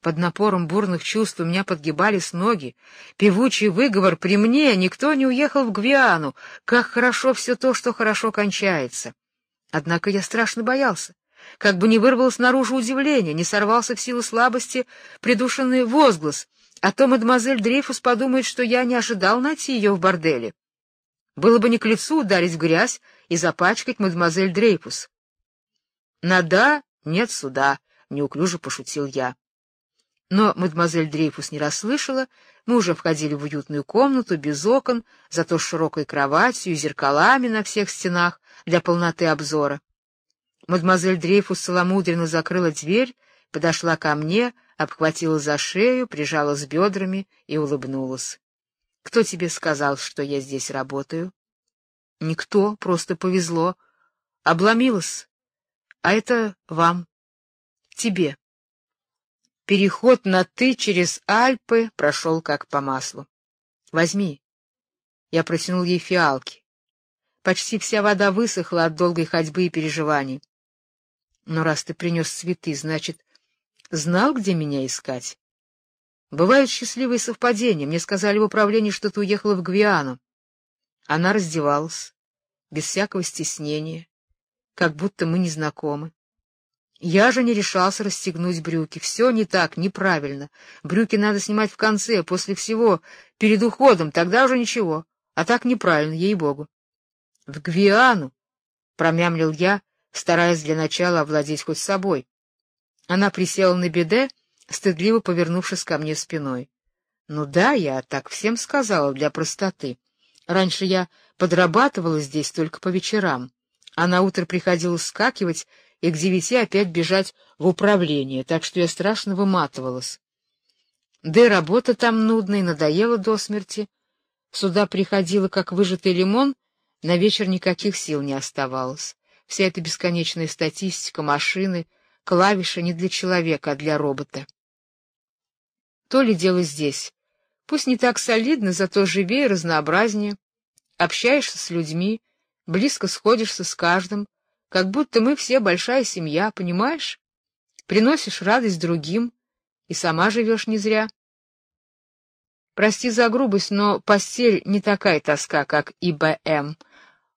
Под напором бурных чувств у меня подгибались ноги. Певучий выговор при мне, никто не уехал в Гвиану. Как хорошо все то, что хорошо кончается. Однако я страшно боялся. Как бы не вырвалось наружу удивление, не сорвался в силу слабости придушенный возглас, а то мадемуазель Дрейфус подумает, что я не ожидал найти ее в борделе. Было бы не к лицу ударить в грязь и запачкать мадемуазель Дрейфус. — На нет суда, — неуклюже пошутил я. Но мадемуазель Дрейфус не расслышала, мы уже входили в уютную комнату, без окон, зато с широкой кроватью и зеркалами на всех стенах для полноты обзора. Мадемуазель Дрейфус целомудренно закрыла дверь, подошла ко мне, обхватила за шею, прижала с бедрами и улыбнулась. — Кто тебе сказал, что я здесь работаю? — Никто, просто повезло. Обломилась. А это вам. Тебе. Переход на «ты» через Альпы прошел как по маслу. Возьми. Я протянул ей фиалки. Почти вся вода высохла от долгой ходьбы и переживаний. Но раз ты принес цветы, значит, знал, где меня искать? Бывают счастливые совпадения. Мне сказали в управлении, что ты уехала в Гвиану. Она раздевалась, без всякого стеснения, как будто мы не знакомы. Я же не решался расстегнуть брюки. Все не так, неправильно. Брюки надо снимать в конце, после всего, перед уходом, тогда уже ничего. А так неправильно, ей-богу. — В Гвиану! — промямлил я, стараясь для начала овладеть хоть собой. Она присела на беде, стыдливо повернувшись ко мне спиной. — Ну да, я так всем сказала для простоты. Раньше я подрабатывала здесь только по вечерам, а на утро приходила скакивать и к девяти опять бежать в управление, так что я страшно выматывалась. Да и работа там нудная, надоела до смерти. Сюда приходила, как выжатый лимон, на вечер никаких сил не оставалось. Вся эта бесконечная статистика, машины, клавиши не для человека, а для робота. То ли дело здесь. Пусть не так солидно, зато живее, разнообразнее. Общаешься с людьми, близко сходишься с каждым, как будто мы все большая семья, понимаешь? Приносишь радость другим и сама живешь не зря. Прости за грубость, но постель не такая тоска, как ИБМ.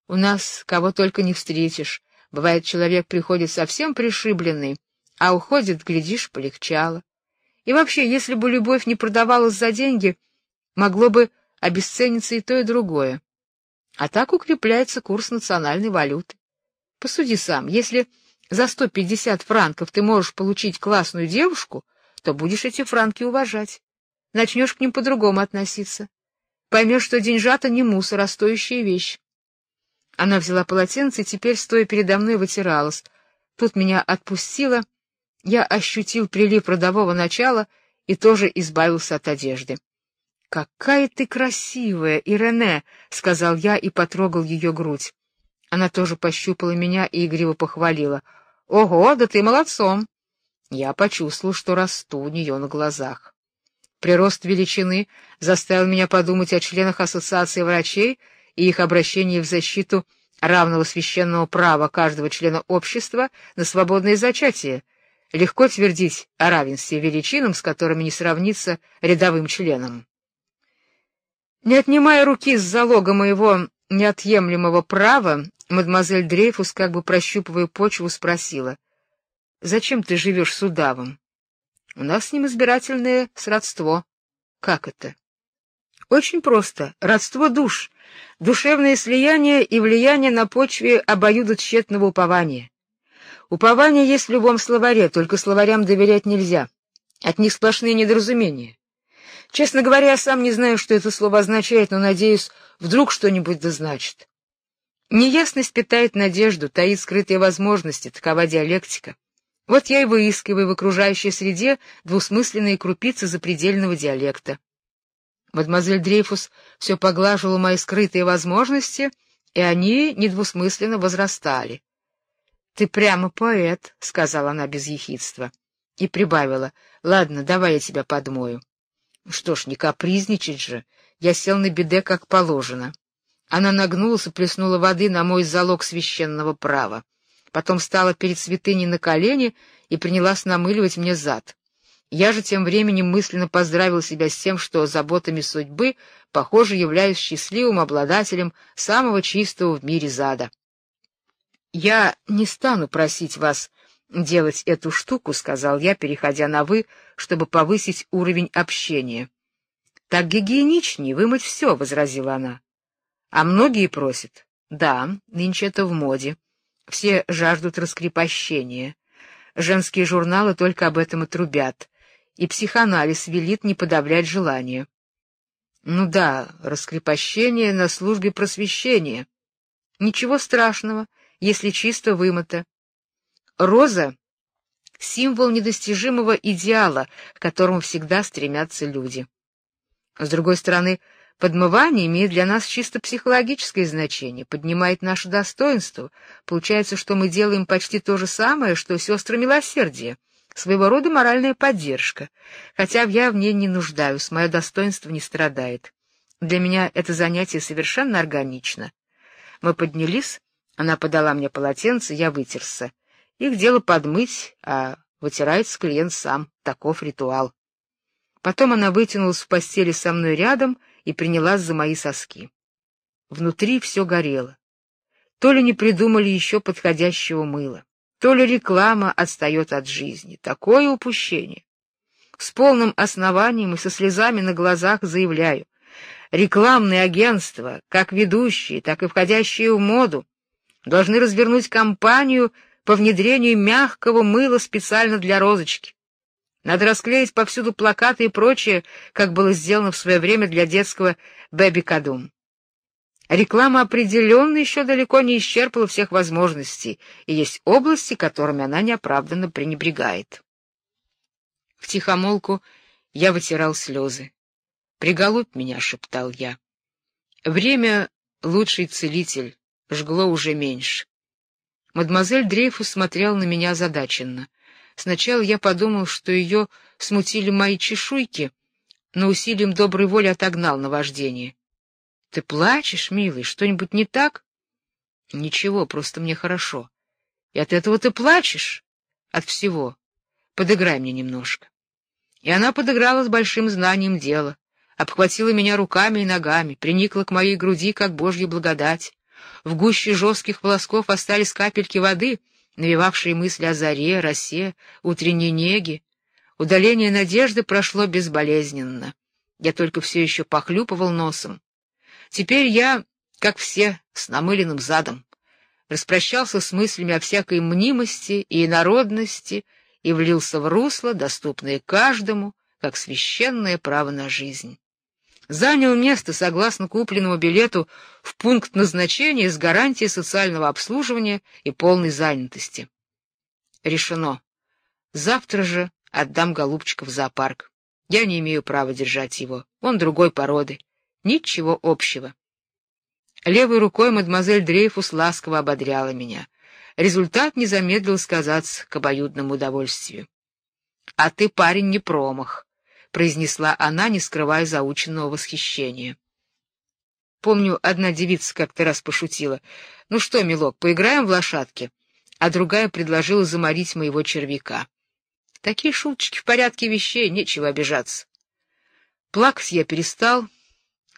У нас кого только не встретишь. Бывает, человек приходит совсем пришибленный, а уходит, глядишь, полегчало. И вообще, если бы любовь не продавалась за деньги, могло бы обесцениться и то, и другое. А так укрепляется курс национальной валюты. Посуди сам, если за 150 франков ты можешь получить классную девушку, то будешь эти франки уважать. Начнешь к ним по-другому относиться. Поймешь, что деньжата не мусор, а стоящая вещь. Она взяла полотенце и теперь, стоя передо мной, вытиралась. Тут меня отпустила, я ощутил прилив родового начала и тоже избавился от одежды. — Какая ты красивая, Ирене! — сказал я и потрогал ее грудь. Она тоже пощупала меня и игриво похвалила. — Ого, да ты молодцом! Я почувствовал, что расту у нее на глазах. Прирост величины заставил меня подумать о членах Ассоциации врачей и их обращении в защиту равного священного права каждого члена общества на свободное зачатие. Легко твердить о равенстве величинам, с которыми не сравнится рядовым членом. Не отнимая руки с залога моего неотъемлемого права, мадемуазель Дрейфус, как бы прощупывая почву, спросила, «Зачем ты живешь с удавом?» «У нас с ним избирательное сродство». «Как это?» «Очень просто. Родство душ, душевное слияние и влияние на почве обоюдотщетного упования. Упование есть в любом словаре, только словарям доверять нельзя. От них сплошные недоразумения. Честно говоря, я сам не знаю, что это слово означает, но надеюсь, вдруг что-нибудь да значит. Неясность питает надежду, таит скрытые возможности, такова диалектика. Вот я и выискиваю в окружающей среде двусмысленные крупицы запредельного диалекта. Мадемуазель Дрейфус все поглаживала мои скрытые возможности, и они недвусмысленно возрастали. — Ты прямо поэт, — сказала она без ехидства. И прибавила, — ладно, давай я тебя подмою. Что ж, не капризничать же. Я сел на беде, как положено. Она нагнулась и плеснула воды на мой залог священного права. Потом встала перед святыней на колени и принялась намыливать мне зад. Я же тем временем мысленно поздравил себя с тем, что заботами судьбы, похоже, являюсь счастливым обладателем самого чистого в мире зада. Я не стану просить вас делать эту штуку, сказал я, переходя на вы, чтобы повысить уровень общения. Так гигиеничнее вымыть все», — возразила она. А многие просят. Да, нынче это в моде. Все жаждут раскрепощения. Женские журналы только об этом и трубят и психоанализ велит не подавлять желания. Ну да, раскрепощение на службе просвещения. Ничего страшного, если чисто вымыто. Роза — символ недостижимого идеала, к которому всегда стремятся люди. С другой стороны, подмывание имеет для нас чисто психологическое значение, поднимает наше достоинство. Получается, что мы делаем почти то же самое, что сестры милосердия — своего рода моральная поддержка, хотя я в ней не нуждаюсь, мое достоинство не страдает. Для меня это занятие совершенно органично. Мы поднялись, она подала мне полотенце, я вытерся. Их дело подмыть, а вытирается клиент сам, таков ритуал. Потом она вытянулась в постели со мной рядом и принялась за мои соски. Внутри все горело. То ли не придумали еще подходящего мыла. То ли реклама отстает от жизни. Такое упущение. С полным основанием и со слезами на глазах заявляю. Рекламные агентства, как ведущие, так и входящие в моду, должны развернуть кампанию по внедрению мягкого мыла специально для розочки. Надо расклеить повсюду плакаты и прочее, как было сделано в свое время для детского «Бэби-кадум». Реклама определенно еще далеко не исчерпала всех возможностей, и есть области, которыми она неоправданно пренебрегает. В тихомолку я вытирал слезы. «Приголубь меня», — шептал я. Время — лучший целитель, жгло уже меньше. Мадемуазель Дрейфус смотрел на меня задаченно. Сначала я подумал, что ее смутили мои чешуйки, но усилием доброй воли отогнал наваждение. Ты плачешь, милый, что-нибудь не так? Ничего, просто мне хорошо. И от этого ты плачешь? От всего. Подыграй мне немножко. И она подыграла с большим знанием дела, обхватила меня руками и ногами, приникла к моей груди, как божья благодать. В гуще жестких волосков остались капельки воды, навевавшие мысли о заре, росе, утренней неге. Удаление надежды прошло безболезненно. Я только все еще похлюпывал носом. Теперь я, как все, с намыленным задом, распрощался с мыслями о всякой мнимости и инородности и влился в русло, доступное каждому, как священное право на жизнь. Занял место согласно купленному билету в пункт назначения с гарантией социального обслуживания и полной занятости. Решено. Завтра же отдам голубчика в зоопарк. Я не имею права держать его. Он другой породы. Ничего общего. Левой рукой мадемуазель Дрейфус ласково ободряла меня. Результат не замедлил сказаться к обоюдному удовольствию. — А ты, парень, не промах, — произнесла она, не скрывая заученного восхищения. Помню, одна девица как-то раз пошутила. «Ну что, милок, поиграем в лошадки?» А другая предложила заморить моего червяка. Такие шуточки в порядке вещей, нечего обижаться. Плакать я перестал,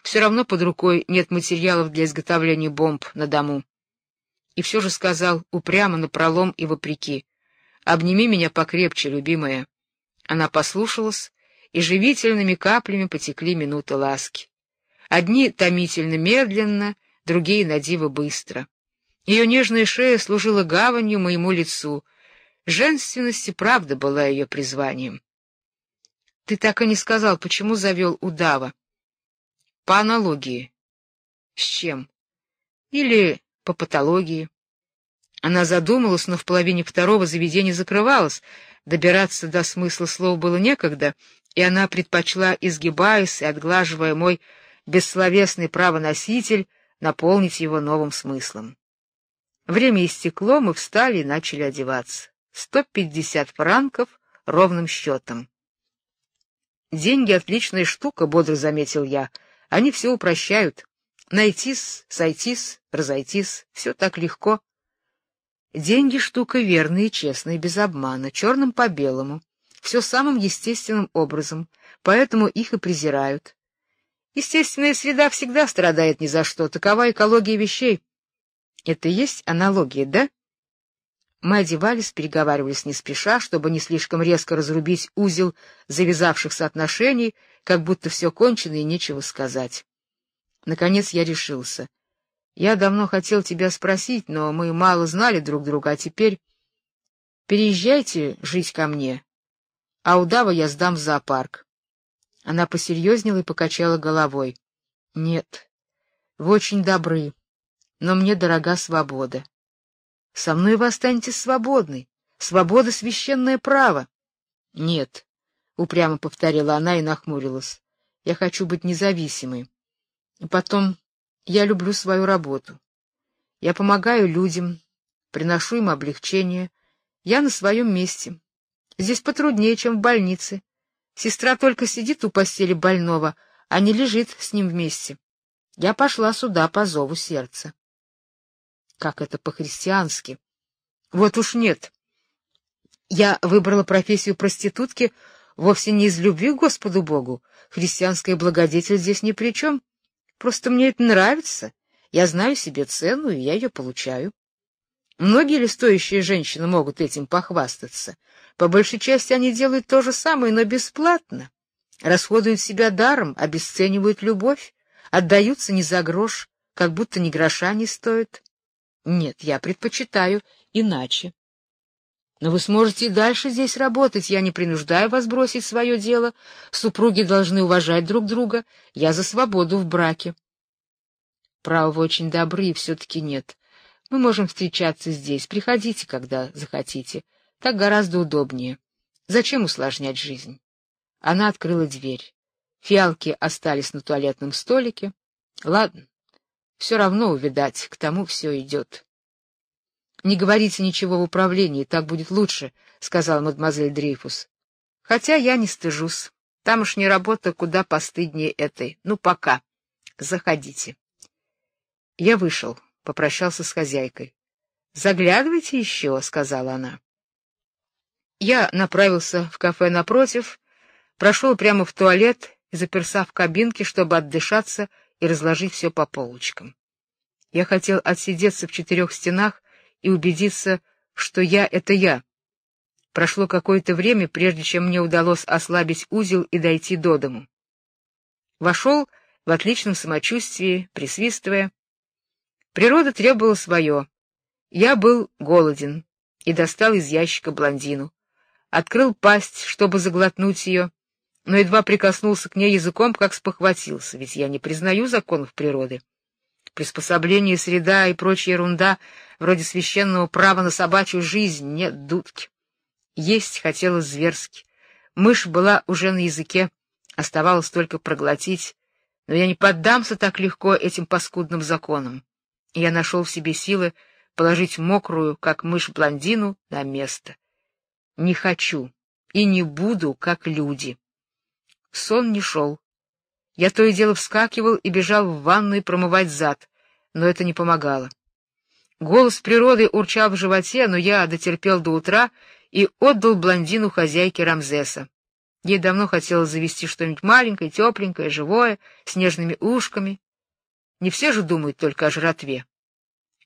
все равно под рукой нет материалов для изготовления бомб на дому. И все же сказал упрямо напролом и вопреки. «Обними меня покрепче, любимая». Она послушалась, и живительными каплями потекли минуты ласки. Одни томительно медленно, другие на диво быстро. Ее нежная шея служила гаванью моему лицу. Женственность и правда была ее призванием. — Ты так и не сказал, почему завел удава. По аналогии. С чем? Или по патологии. Она задумалась, но в половине второго заведение закрывалось. Добираться до смысла слов было некогда, и она предпочла, изгибаясь и отглаживая мой бессловесный правоноситель, наполнить его новым смыслом. Время истекло, мы встали и начали одеваться. Сто пятьдесят франков ровным счетом. «Деньги — отличная штука», — бодро заметил я, — они все упрощают. Найтись, сойтись, разойтись — все так легко. Деньги — штука верная и честная, без обмана, черным по белому. Все самым естественным образом, поэтому их и презирают. Естественная среда всегда страдает ни за что, такова экология вещей. Это и есть аналогия, да? Мы одевались, переговаривались не спеша, чтобы не слишком резко разрубить узел завязавшихся отношений, как будто все кончено и нечего сказать. Наконец я решился. Я давно хотел тебя спросить, но мы мало знали друг друга, а теперь переезжайте жить ко мне. А удава я сдам в зоопарк. Она посерьезнела и покачала головой. Нет. Вы очень добры, но мне дорога свобода. Со мной вы останетесь свободны. Свобода — священное право. — Нет, — упрямо повторила она и нахмурилась. — Я хочу быть независимой. И потом, я люблю свою работу. Я помогаю людям, приношу им облегчение. Я на своем месте. Здесь потруднее, чем в больнице. Сестра только сидит у постели больного, а не лежит с ним вместе. Я пошла сюда по зову сердца как это по-христиански. Вот уж нет. Я выбрала профессию проститутки вовсе не из любви к Господу Богу. Христианская благодетель здесь ни при чем. Просто мне это нравится. Я знаю себе цену, и я ее получаю. Многие ли стоящие женщины могут этим похвастаться? По большей части они делают то же самое, но бесплатно. Расходуют себя даром, обесценивают любовь, отдаются не за грош, как будто ни гроша не стоит. Нет, я предпочитаю иначе. Но вы сможете и дальше здесь работать. Я не принуждаю вас бросить свое дело. Супруги должны уважать друг друга. Я за свободу в браке. Право, вы очень добры, и все-таки нет. Мы можем встречаться здесь. Приходите, когда захотите. Так гораздо удобнее. Зачем усложнять жизнь? Она открыла дверь. Фиалки остались на туалетном столике. Ладно, все равно увидать, к тому все идет. — Не говорите ничего в управлении, так будет лучше, — сказала мадемуазель Дрейфус. — Хотя я не стыжусь. Тамошняя работа куда постыднее этой. Ну, пока. Заходите. Я вышел, попрощался с хозяйкой. — Заглядывайте еще, — сказала она. Я направился в кафе напротив, прошел прямо в туалет заперся в кабинке, чтобы отдышаться и разложить все по полочкам. Я хотел отсидеться в четырех стенах и убедиться, что я — это я. Прошло какое-то время, прежде чем мне удалось ослабить узел и дойти до дому. Вошел в отличном самочувствии, присвистывая. Природа требовала свое. Я был голоден и достал из ящика блондину. Открыл пасть, чтобы заглотнуть ее, но едва прикоснулся к ней языком, как спохватился, ведь я не признаю законов природы. Приспособление, среда и прочая ерунда, вроде священного права на собачью жизнь, нет дудки. Есть хотелось зверски. Мышь была уже на языке, оставалось только проглотить, но я не поддамся так легко этим паскудным законам. Я нашел в себе силы положить мокрую, как мышь, блондину на место. Не хочу и не буду, как люди. Сон не шел. Я то и дело вскакивал и бежал в ванную промывать зад, но это не помогало. Голос природы урчал в животе, но я дотерпел до утра и отдал блондину хозяйке Рамзеса. Ей давно хотелось завести что-нибудь маленькое, тепленькое, живое, с нежными ушками. Не все же думают только о жратве.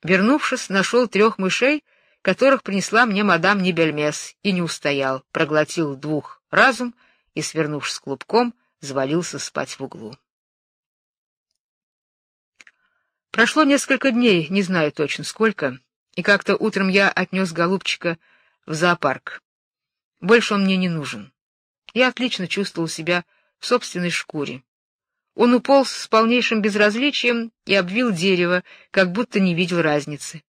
Вернувшись, нашел трех мышей, которых принесла мне мадам Небельмес, и не устоял, проглотил двух разум — и, свернувшись клубком, завалился спать в углу. Прошло несколько дней, не знаю точно сколько, и как-то утром я отнес голубчика в зоопарк. Больше он мне не нужен. Я отлично чувствовал себя в собственной шкуре. Он уполз с полнейшим безразличием и обвил дерево, как будто не видел разницы.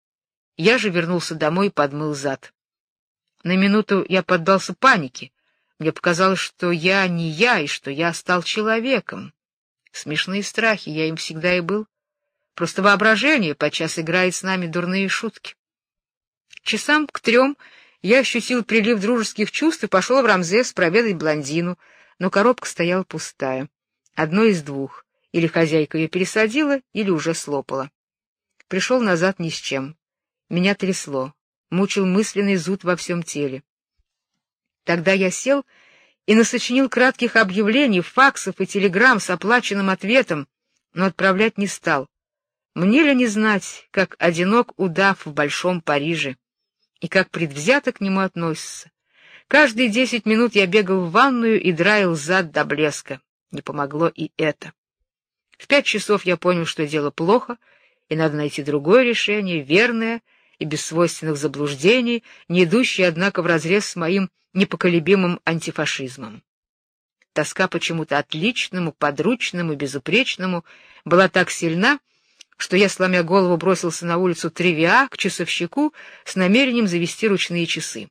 Я же вернулся домой и подмыл зад. На минуту я поддался панике, мне показалось, что я не я, и что я стал человеком. Смешные страхи, я им всегда и был. Просто воображение подчас играет с нами дурные шутки. Часам к трем я ощутил прилив дружеских чувств и пошел в Рамзес проведать блондину, но коробка стояла пустая. Одно из двух. Или хозяйка ее пересадила, или уже слопала. Пришел назад ни с чем. Меня трясло. Мучил мысленный зуд во всем теле. Тогда я сел и насочинил кратких объявлений, факсов и телеграмм с оплаченным ответом, но отправлять не стал. Мне ли не знать, как одинок удав в большом Париже и как предвзято к нему относятся. Каждые десять минут я бегал в ванную и драил зад до блеска. Не помогло и это. В пять часов я понял, что дело плохо, и надо найти другое решение, верное и без свойственных заблуждений, не идущее, однако, вразрез с моим непоколебимым антифашизмом. Тоска почему-то отличному, подручному, безупречному была так сильна, что я, сломя голову, бросился на улицу Тревиа к часовщику с намерением завести ручные часы.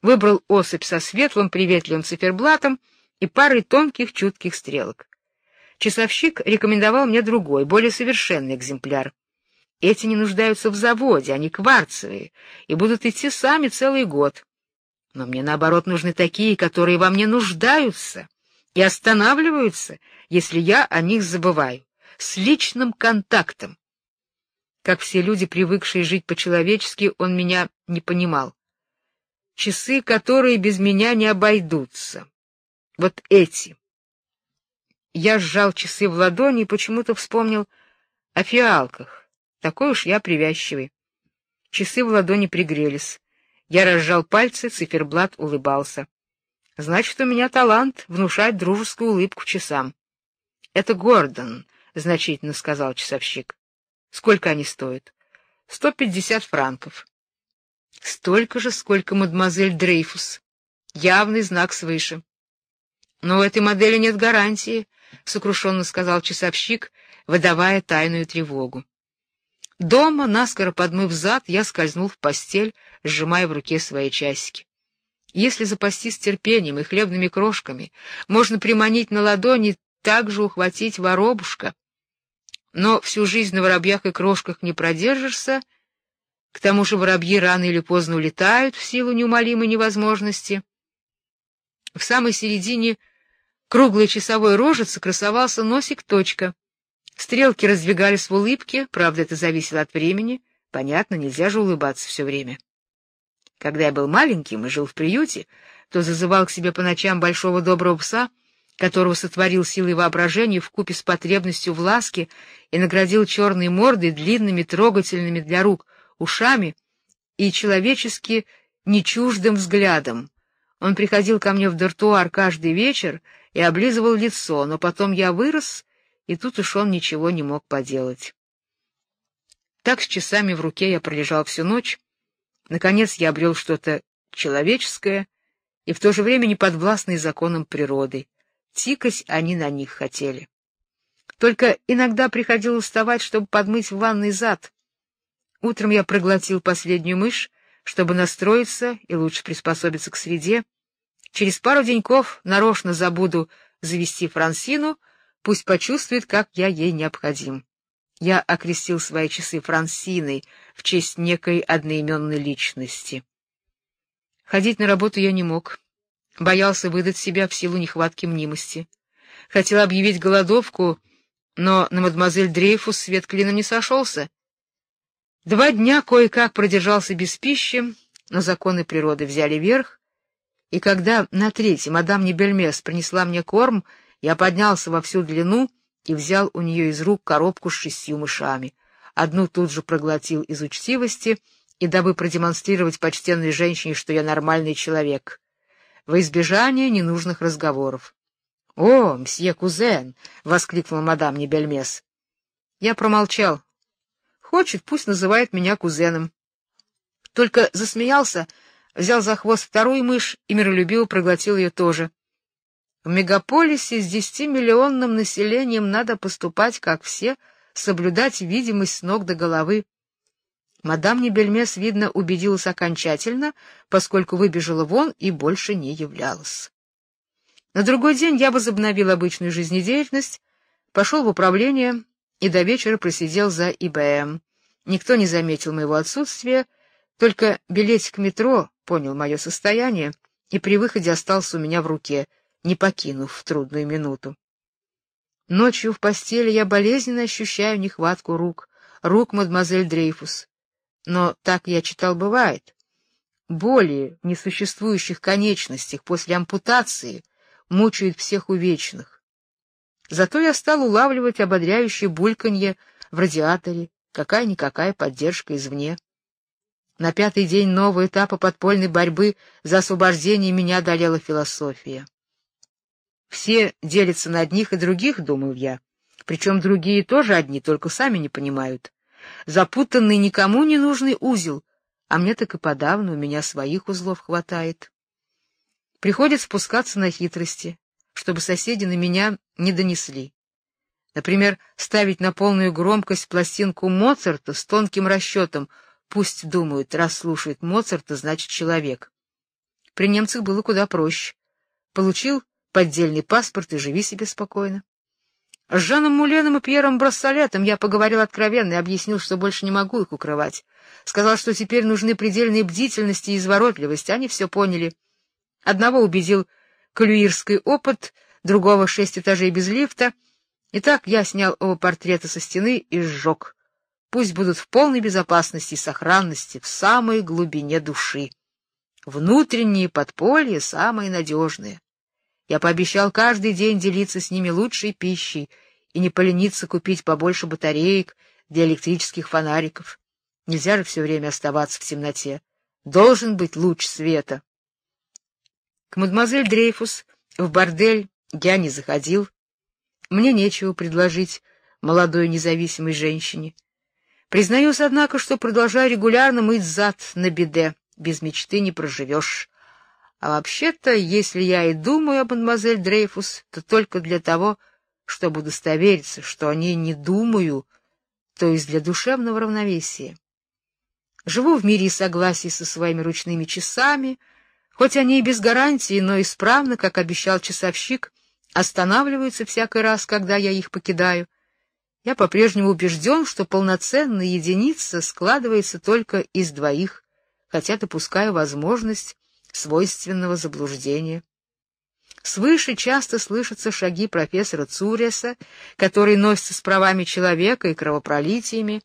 Выбрал особь со светлым приветливым циферблатом и парой тонких чутких стрелок. Часовщик рекомендовал мне другой, более совершенный экземпляр. Эти не нуждаются в заводе, они кварцевые и будут идти сами целый год. Но мне наоборот нужны такие, которые во мне нуждаются и останавливаются, если я о них забываю с личным контактом. Как все люди, привыкшие жить по-человечески, он меня не понимал. Часы, которые без меня не обойдутся. Вот эти. Я сжал часы в ладони и почему-то вспомнил о фиалках. Такой уж я привязчивый. Часы в ладони пригрелись. Я разжал пальцы, циферблат улыбался. Значит, у меня талант внушать дружескую улыбку часам. Это Гордон, — значительно сказал часовщик. — Сколько они стоят? — Сто пятьдесят франков. — Столько же, сколько мадемуазель Дрейфус. Явный знак свыше. — Но у этой модели нет гарантии, — сокрушенно сказал часовщик, выдавая тайную тревогу. Дома, наскоро подмыв зад, я скользнул в постель, сжимая в руке свои часики. Если запастись терпением и хлебными крошками, можно приманить на ладони, также ухватить воробушка — но всю жизнь на воробьях и крошках не продержишься. К тому же воробьи рано или поздно улетают в силу неумолимой невозможности. В самой середине круглой часовой рожицы красовался носик-точка. Стрелки раздвигались в улыбке, правда, это зависело от времени. Понятно, нельзя же улыбаться все время. Когда я был маленьким и жил в приюте, то зазывал к себе по ночам большого доброго пса — которого сотворил силой воображения вкупе с потребностью в ласке и наградил черной мордой, длинными, трогательными для рук ушами и человечески нечуждым взглядом. Он приходил ко мне в дартуар каждый вечер и облизывал лицо, но потом я вырос, и тут уж он ничего не мог поделать. Так с часами в руке я пролежал всю ночь. Наконец я обрел что-то человеческое и в то же время неподвластное законам природы. Тикать они на них хотели. Только иногда приходилось вставать, чтобы подмыть в ванной зад. Утром я проглотил последнюю мышь, чтобы настроиться и лучше приспособиться к среде. Через пару деньков нарочно забуду завести Франсину, пусть почувствует, как я ей необходим. Я окрестил свои часы Франсиной в честь некой одноименной личности. Ходить на работу я не мог. Боялся выдать себя в силу нехватки мнимости. Хотел объявить голодовку, но на мадемуазель Дрейфус свет клином не сошелся. Два дня кое-как продержался без пищи, но законы природы взяли верх, и когда на третий мадам Небельмес принесла мне корм, я поднялся во всю длину и взял у нее из рук коробку с шестью мышами. Одну тут же проглотил из учтивости и дабы продемонстрировать почтенной женщине, что я нормальный человек во избежание ненужных разговоров. — О, мсье Кузен! — воскликнула мадам Небельмес. Я промолчал. Хочет, пусть называет меня кузеном. Только засмеялся, взял за хвост вторую мышь и миролюбиво проглотил ее тоже. В мегаполисе с десятимиллионным населением надо поступать, как все, соблюдать видимость с ног до головы. Мадам Небельмес, видно, убедилась окончательно, поскольку выбежала вон и больше не являлась. На другой день я возобновил обычную жизнедеятельность, пошел в управление и до вечера просидел за ИБМ. Никто не заметил моего отсутствия, только билетик метро понял мое состояние и при выходе остался у меня в руке, не покинув в трудную минуту. Ночью в постели я болезненно ощущаю нехватку рук, рук мадемуазель Дрейфус. Но так я читал бывает. боли несуществующих конечностях после ампутации мучают всех увечных. Зато я стал улавливать ободряющее бульканье в радиаторе, какая-никакая поддержка извне. На пятый день нового этапа подпольной борьбы за освобождение меня одолела философия. Все делятся на одних и других, думал я. Причем другие тоже одни, только сами не понимают. Запутанный никому не нужный узел, а мне так и подавно у меня своих узлов хватает. Приходится спускаться на хитрости, чтобы соседи на меня не донесли. Например, ставить на полную громкость пластинку Моцарта с тонким расчетом — Пусть думают, раз слушает Моцарта, значит человек. При немцах было куда проще. Получил поддельный паспорт и живи себе спокойно. С Жаном Муленом и Пьером Брассолетом я поговорил откровенно и объяснил, что больше не могу их укрывать. Сказал, что теперь нужны предельные бдительность и изворотливость. Они все поняли. Одного убедил калюирский опыт, другого — шесть этажей без лифта. И так я снял оба портрета со стены и сжег пусть будут в полной безопасности и сохранности в самой глубине души. Внутренние подполья самые надежные. Я пообещал каждый день делиться с ними лучшей пищей и не полениться купить побольше батареек для электрических фонариков. Нельзя же все время оставаться в темноте. Должен быть луч света. К мадемуазель Дрейфус в бордель я не заходил. Мне нечего предложить молодой независимой женщине. Признаюсь, однако, что продолжаю регулярно мыть зад на беде. Без мечты не проживешь. А вообще-то, если я и думаю об мадемуазель Дрейфус, то только для того, чтобы удостовериться, что о ней не думаю, то есть для душевного равновесия. Живу в мире и согласии со своими ручными часами, хоть они и без гарантии, но исправно, как обещал часовщик, останавливаются всякий раз, когда я их покидаю, я по-прежнему убежден, что полноценная единица складывается только из двоих, хотя допускаю возможность свойственного заблуждения. Свыше часто слышатся шаги профессора Цуреса, который носится с правами человека и кровопролитиями.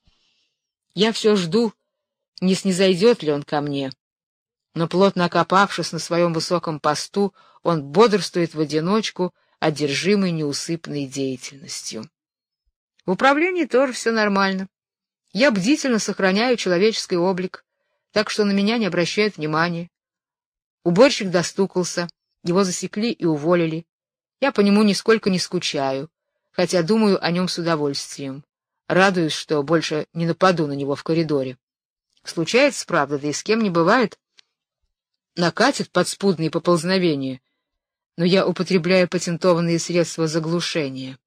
Я все жду, не снизойдет ли он ко мне. Но плотно окопавшись на своем высоком посту, он бодрствует в одиночку, одержимый неусыпной деятельностью. В управлении тоже все нормально. Я бдительно сохраняю человеческий облик, так что на меня не обращают внимания. Уборщик достукался, его засекли и уволили. Я по нему нисколько не скучаю, хотя думаю о нем с удовольствием. Радуюсь, что больше не нападу на него в коридоре. Случается, правда, да и с кем не бывает. Накатит подспудные поползновения, но я употребляю патентованные средства заглушения.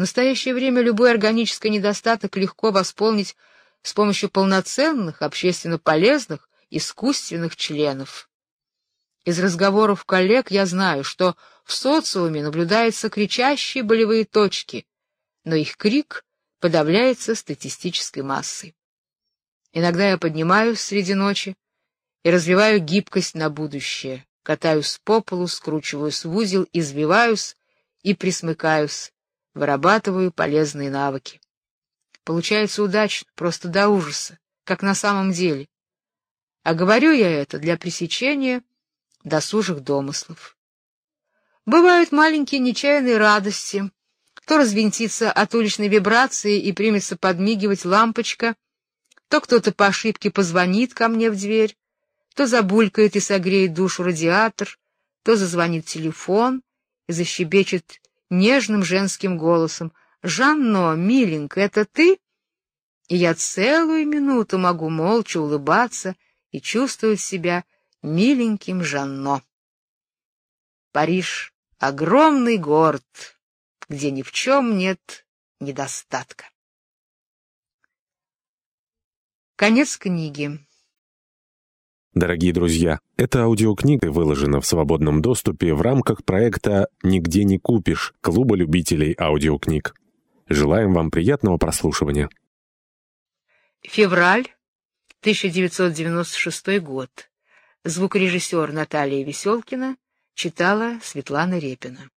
В настоящее время любой органический недостаток легко восполнить с помощью полноценных, общественно полезных, искусственных членов. Из разговоров коллег я знаю, что в социуме наблюдаются кричащие болевые точки, но их крик подавляется статистической массой. Иногда я поднимаюсь среди ночи и развиваю гибкость на будущее, катаюсь по полу, скручиваюсь в узел, извиваюсь и присмыкаюсь, вырабатываю полезные навыки. Получается удачно, просто до ужаса, как на самом деле. А говорю я это для пресечения досужих домыслов. Бывают маленькие нечаянные радости. То развинтится от уличной вибрации и примется подмигивать лампочка, то кто-то по ошибке позвонит ко мне в дверь, то забулькает и согреет душу радиатор, то зазвонит телефон и защебечет нежным женским голосом. «Жанно, миленькая, это ты?» И я целую минуту могу молча улыбаться и чувствовать себя миленьким Жанно. Париж — огромный город, где ни в чем нет недостатка. Конец книги. Дорогие друзья, эта аудиокнига выложена в свободном доступе в рамках проекта «Нигде не купишь» Клуба любителей аудиокниг. Желаем вам приятного прослушивания. Февраль 1996 год. Звукорежиссер Наталья Веселкина читала Светлана Репина.